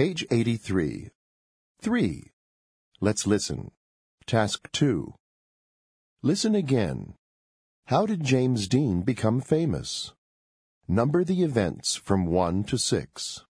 Page 83. 3. Let's listen. Task 2. Listen again. How did James Dean become famous? Number the events from 1 to 6.